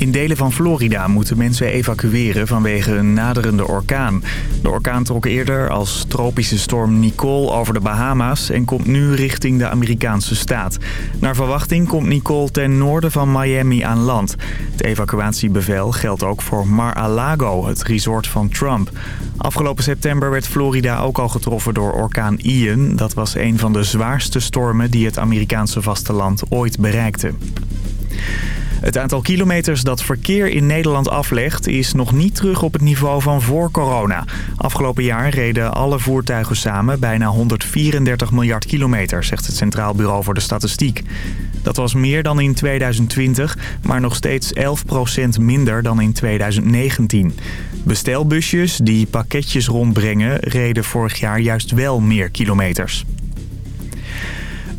In delen van Florida moeten mensen evacueren vanwege een naderende orkaan. De orkaan trok eerder als tropische storm Nicole over de Bahama's... en komt nu richting de Amerikaanse staat. Naar verwachting komt Nicole ten noorden van Miami aan land. Het evacuatiebevel geldt ook voor Mar-a-Lago, het resort van Trump. Afgelopen september werd Florida ook al getroffen door orkaan Ian. Dat was een van de zwaarste stormen die het Amerikaanse vasteland ooit bereikte. Het aantal kilometers dat verkeer in Nederland aflegt is nog niet terug op het niveau van voor corona. Afgelopen jaar reden alle voertuigen samen bijna 134 miljard kilometer, zegt het Centraal Bureau voor de Statistiek. Dat was meer dan in 2020, maar nog steeds 11% minder dan in 2019. Bestelbusjes die pakketjes rondbrengen reden vorig jaar juist wel meer kilometers.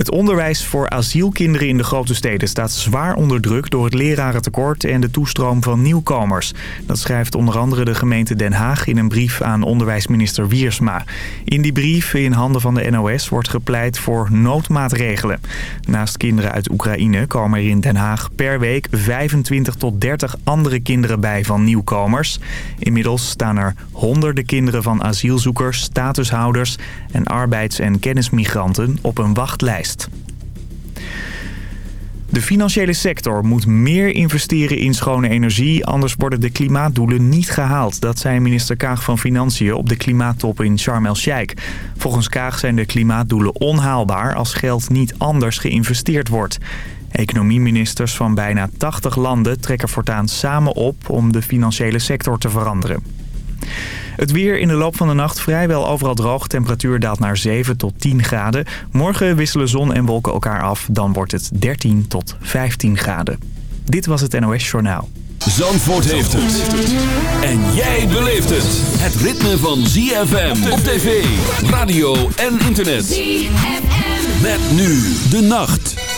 Het onderwijs voor asielkinderen in de grote steden staat zwaar onder druk door het lerarentekort en de toestroom van nieuwkomers. Dat schrijft onder andere de gemeente Den Haag in een brief aan onderwijsminister Wiersma. In die brief in handen van de NOS wordt gepleit voor noodmaatregelen. Naast kinderen uit Oekraïne komen er in Den Haag per week 25 tot 30 andere kinderen bij van nieuwkomers. Inmiddels staan er honderden kinderen van asielzoekers, statushouders en arbeids- en kennismigranten op een wachtlijst. De financiële sector moet meer investeren in schone energie, anders worden de klimaatdoelen niet gehaald. Dat zei minister Kaag van Financiën op de klimaattop in Sharm el-Sheikh. Volgens Kaag zijn de klimaatdoelen onhaalbaar als geld niet anders geïnvesteerd wordt. Economieministers van bijna 80 landen trekken voortaan samen op om de financiële sector te veranderen. Het weer in de loop van de nacht vrijwel overal droog. Temperatuur daalt naar 7 tot 10 graden. Morgen wisselen zon en wolken elkaar af. Dan wordt het 13 tot 15 graden. Dit was het NOS Journaal. Zandvoort heeft het. En jij beleeft het. Het ritme van ZFM op tv, radio en internet. ZFM. Met nu de nacht.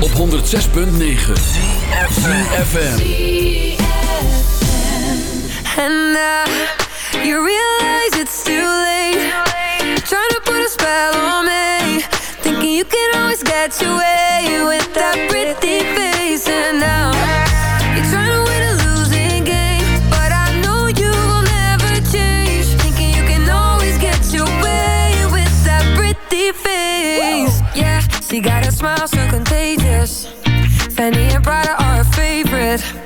Op 106.9 FM. smiles so contagious. Fanny and Prada are a favorite.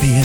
Believe in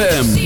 ZFM.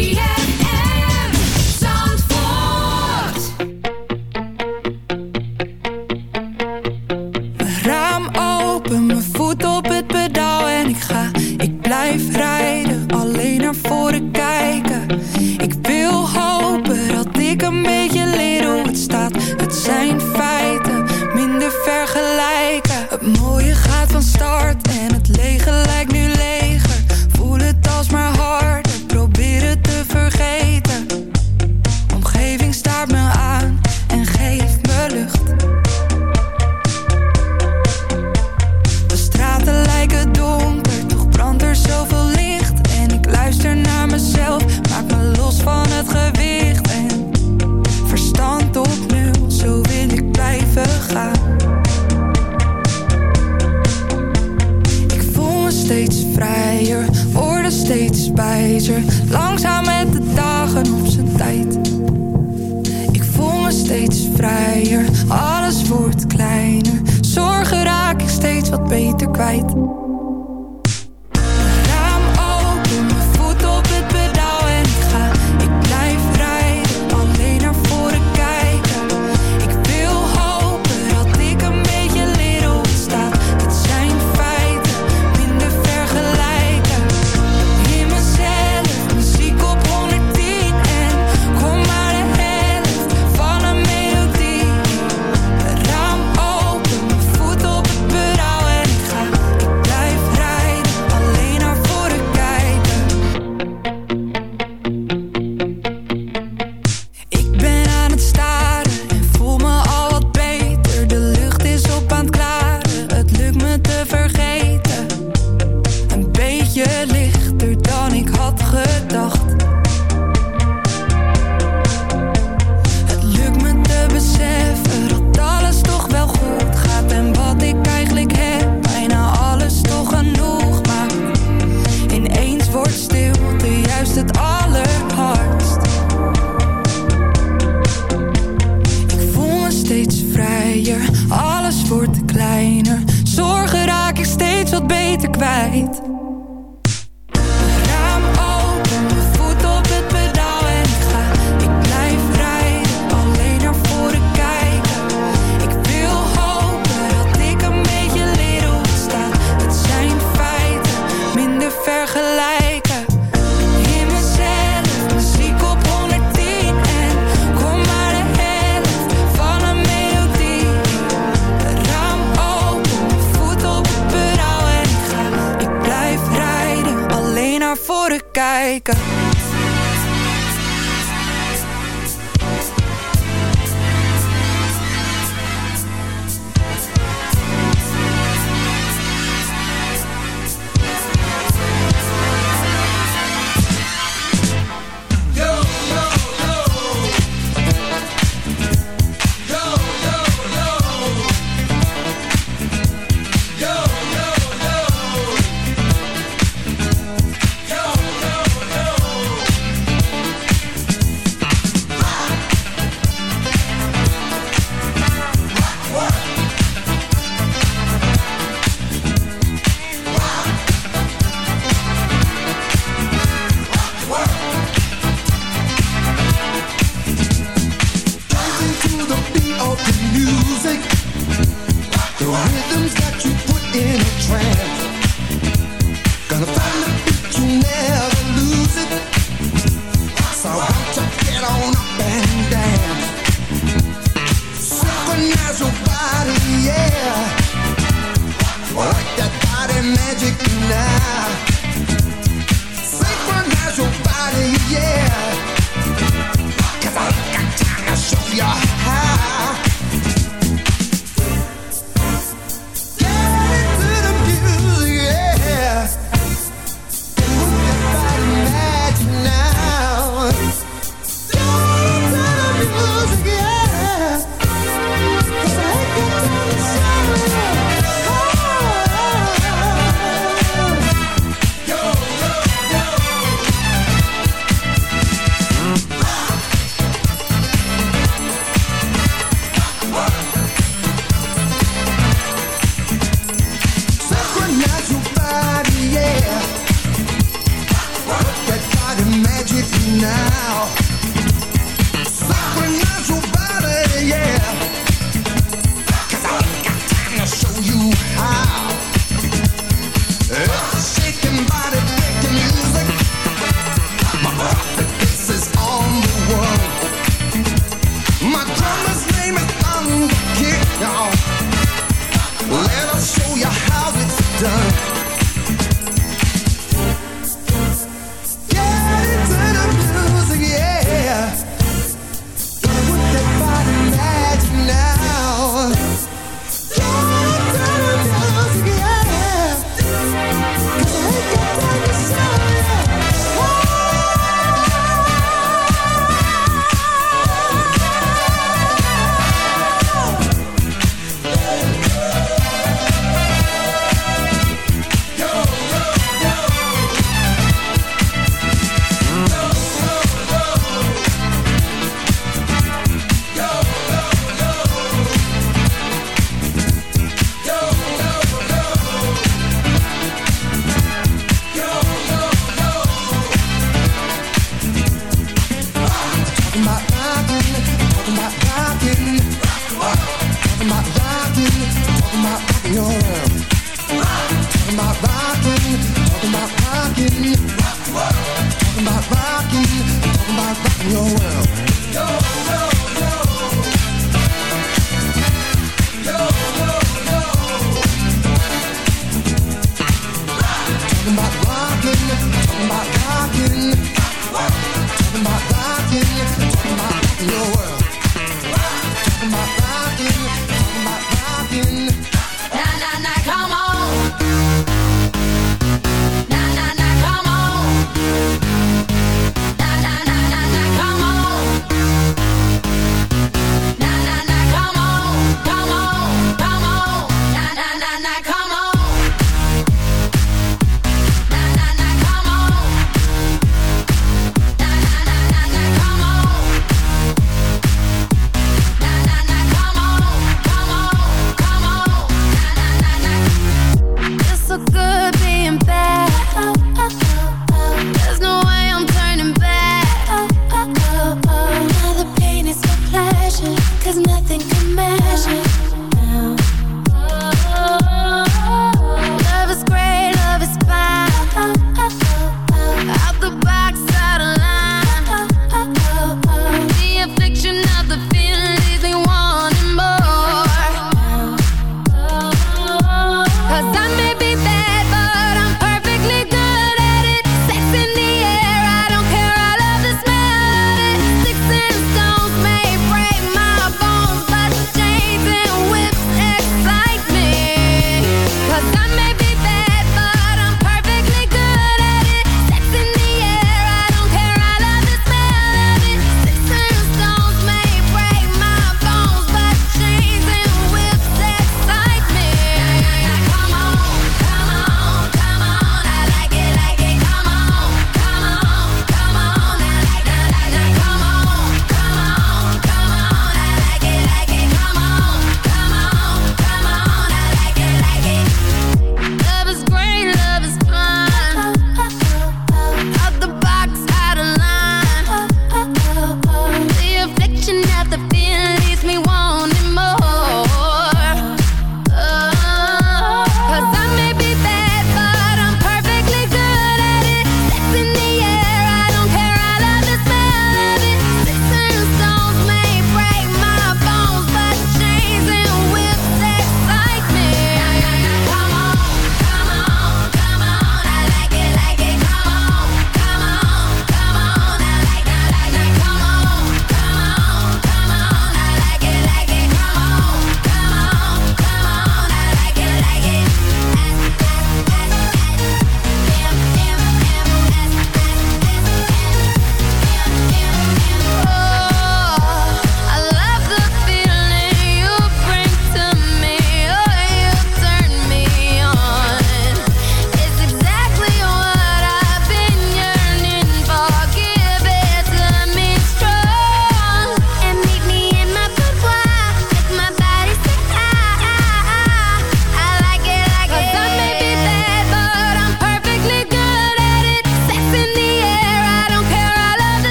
Never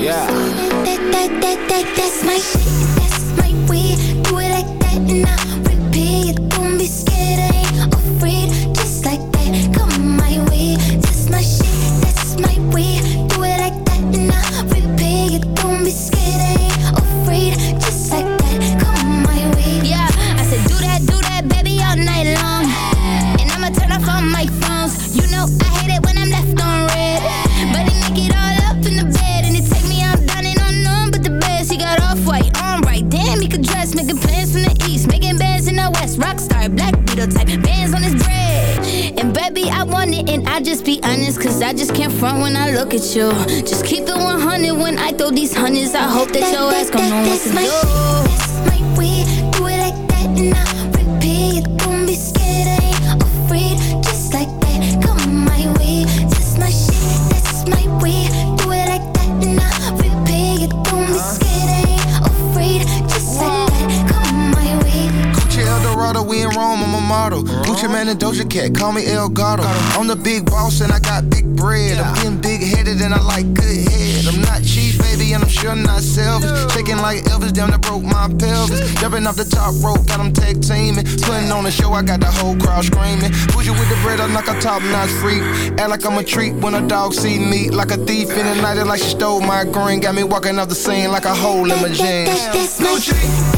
Yeah. That, that, that, that, that's my hope that your ass gon' know what that's to my do. shit, that's my way. Do it like that and I repeat it. Don't be scared, I ain't afraid. Just like that, come my way. That's my shit, that's my way. Do it like that and I repeat. Don't be scared, I ain't afraid. Just like that, come my way. Gucci Eldorado, we in Rome, I'm a model. Gucci Man and Doja Cat, call me El Gato. I'm the big boss and I got big bread. I'm getting big headed and I like like Elvis, damn, that broke my pelvis. Jumping off the top rope, got them tag teaming. Putting on a show, I got the whole crowd screaming. Bougie with the bread, I'm like a top notch freak. Act like I'm a treat when a dog see me. Like a thief in the night, like she stole my green. Got me walking off the scene like a hole in my jeans. That,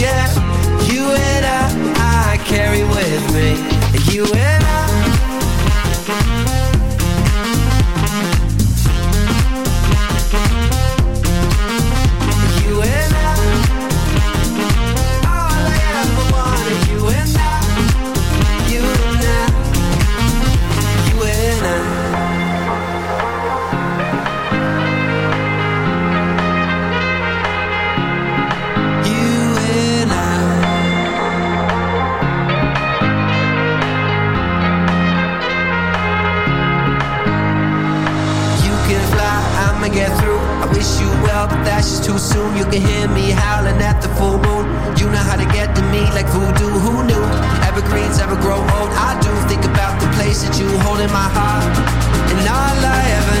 you ever just too soon. You can hear me howling at the full moon. You know how to get to me like voodoo. Who knew? Evergreens ever grow old. I do think about the place that you hold in my heart, and all I ever